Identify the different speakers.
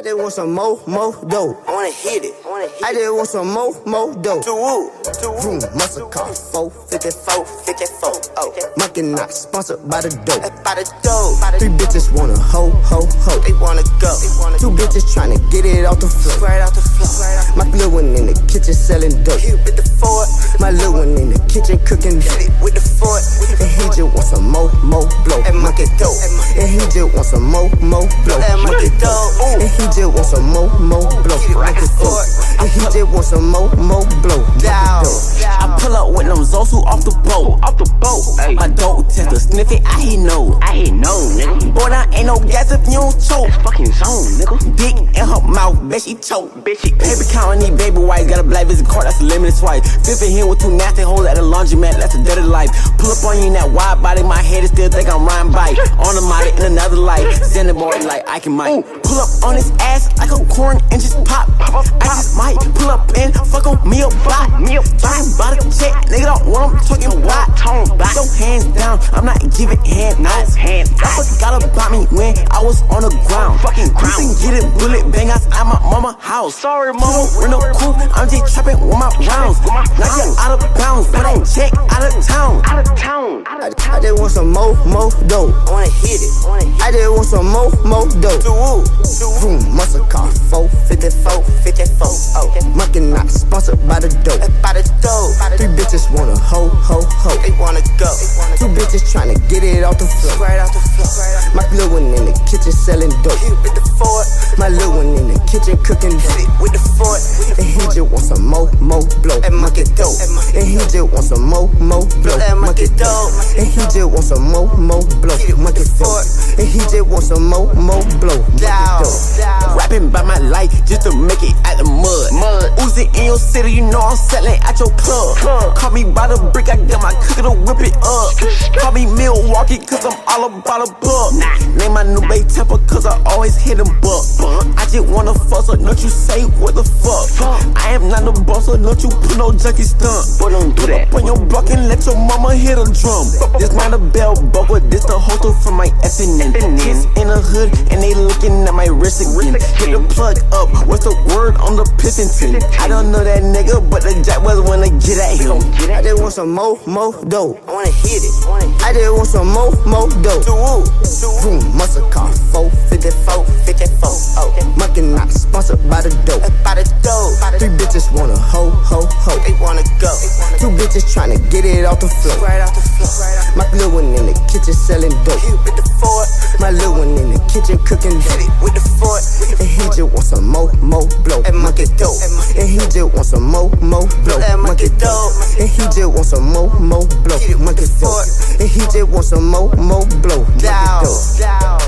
Speaker 1: I just want some more, more dough.
Speaker 2: I wanna hit it. I wanna hit
Speaker 1: I just want some more, more dough.
Speaker 2: To woo. To woo.
Speaker 1: Vroom, muscle car, 454.
Speaker 2: 54. Oh.
Speaker 1: Monkey not sponsored by the dope.
Speaker 2: That's uh, by the dough.
Speaker 1: Three bitches wanna ho, ho, ho.
Speaker 2: They wanna go. They wanna
Speaker 1: Two bitches tryna get it off the floor.
Speaker 2: right off the floor.
Speaker 1: My little one in the kitchen selling dope.
Speaker 2: Hit with the fort.
Speaker 1: My little one in the kitchen cooking dope.
Speaker 2: Hit with the the
Speaker 1: And he just want some mo, mo blow.
Speaker 2: That monkey dope.
Speaker 1: And he just want some mo, mo blow.
Speaker 2: That monkey dope.
Speaker 1: And he just want some mo, mo blow.
Speaker 2: Dope.
Speaker 1: And he just want some mo, mo blow.
Speaker 2: Down.
Speaker 3: I pull up with them Zosu off the boat. Off the boat. My dope tester sniff it, I hit no. I hit no, nigga. Boy, there ain't no gas if you don't choke. That's fucking zone, nigga. Dick in her mouth, bitch, she choke. Bitch, she paper counting these baby whites. Got a black visit card, that's a limited swipe. Fifth in here with two nasty holes at the laundromat, that's a dead dirty life. Pull up on you in that wide body, my head is still think I'm riding Bite. On the molly in another light. Sending boy like I can mic. Pull up on his ass like a corn and just pop. I just might pull up and fuck on me a bot. Me a bot. By the check, nigga don't want him talking about. So hands down, I'm not giving hand. Hand I forgot about me when I was on the ground. You can get it bullet bang outside my mama house. Sorry, mama. With no coupe, I'm just trapping with my rounds. Now you out of bounds, but I check out of town. Out of town.
Speaker 1: I, I just want some mo, mo dough.
Speaker 2: I wanna hit it. I wanna hit
Speaker 1: I just want some mo, mo dough.
Speaker 2: To woo. To woo.
Speaker 1: Muscle car, 454.
Speaker 2: 54. Oh.
Speaker 1: Monkey not sponsored uh, by the dope.
Speaker 2: By the dough.
Speaker 1: Three bitches wanna ho, ho, ho.
Speaker 2: They wanna go.
Speaker 1: Two bitches tryna get it off the floor.
Speaker 2: right off the floor.
Speaker 1: My little one in the kitchen selling dope.
Speaker 2: With the fort.
Speaker 1: My little one in the kitchen cooking dope.
Speaker 2: With the fort. Monkey dope.
Speaker 1: And he just want some mo, mo blow.
Speaker 2: That monkey dope.
Speaker 1: And he just want some mo, mo blow. Monkey dope. And he just want some mo, mo blow. Monkey dope.
Speaker 3: Life just to make it out the mud. Mud. Uzi in your city, you know I'm selling at your club.
Speaker 2: Club.
Speaker 3: Call me by the brick, I got my cooker to whip it up. Call me Milwaukee, cause I'm all about a buck. Name my new bay temper, cause I always hit them buck. I just wanna fuss, so don't you say what the fuck. I am not a boss, so don't you put no junkie stunt. But don't do that. Up on your block and let your mama hit a drum. This not a bell buckle, this the holster from my in the hood, and they looking at my wrist again. Hit the plug up, what's the word on the Piffington? I don't know that nigga, but the jack was wanna get at him.
Speaker 1: I just want some mo, mo dough.
Speaker 2: I wanna hit it. I wanna hit
Speaker 1: I just want some mo, mo dough.
Speaker 2: To woo. To woo.
Speaker 1: Vroom, muscle car, 454.
Speaker 2: 54. Oh.
Speaker 1: Monkey not sponsored by the dope.
Speaker 2: By the dough.
Speaker 1: Three bitches wanna ho, ho, ho.
Speaker 2: They wanna go.
Speaker 1: Two bitches tryna get it off the floor.
Speaker 2: right off the floor.
Speaker 1: My little one in the kitchen selling dope.
Speaker 2: Hit with the fort.
Speaker 1: My little one kitchen cooking
Speaker 2: Hit it with the fort.
Speaker 1: And he just want some mo, mo blow.
Speaker 2: That monkey dope.
Speaker 1: And he just want some mo, mo blow.
Speaker 2: That monkey dope.
Speaker 1: And he just want some mo, mo blow.
Speaker 2: Hit it with
Speaker 1: Monkey dope.
Speaker 2: fork.
Speaker 1: And he just want some mo, mo blow. Monkey dope.
Speaker 2: Down.